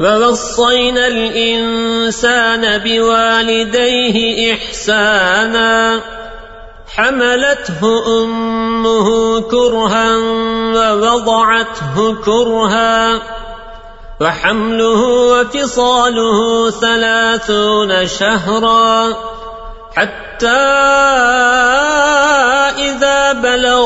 ووصينا الإنسان بوالديه إحسانا حملته أمه كرها ووضعته كرها وحمله وفصاله ثلاثون شهرا حتى إذا بلغ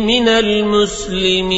من المسلمين.